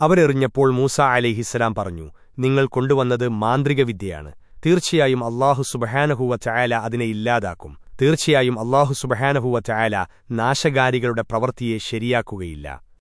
അവരെറിഞ്ഞപ്പോൾ മൂസ അലിഹിസ്സലാം പറഞ്ഞു നിങ്ങൾ കൊണ്ടുവന്നത് മാന്ത്രികവിദ്യയാണ് തീർച്ചയായും അള്ളാഹു സുബഹാനഹുവ ചായാല അതിനെ ഇല്ലാതാക്കും. തീർച്ചയായും അള്ളാഹു സുബഹാനഹുവ ചായാല നാശകാരികളുടെ പ്രവൃത്തിയെ ശരിയാക്കുകയില്ല.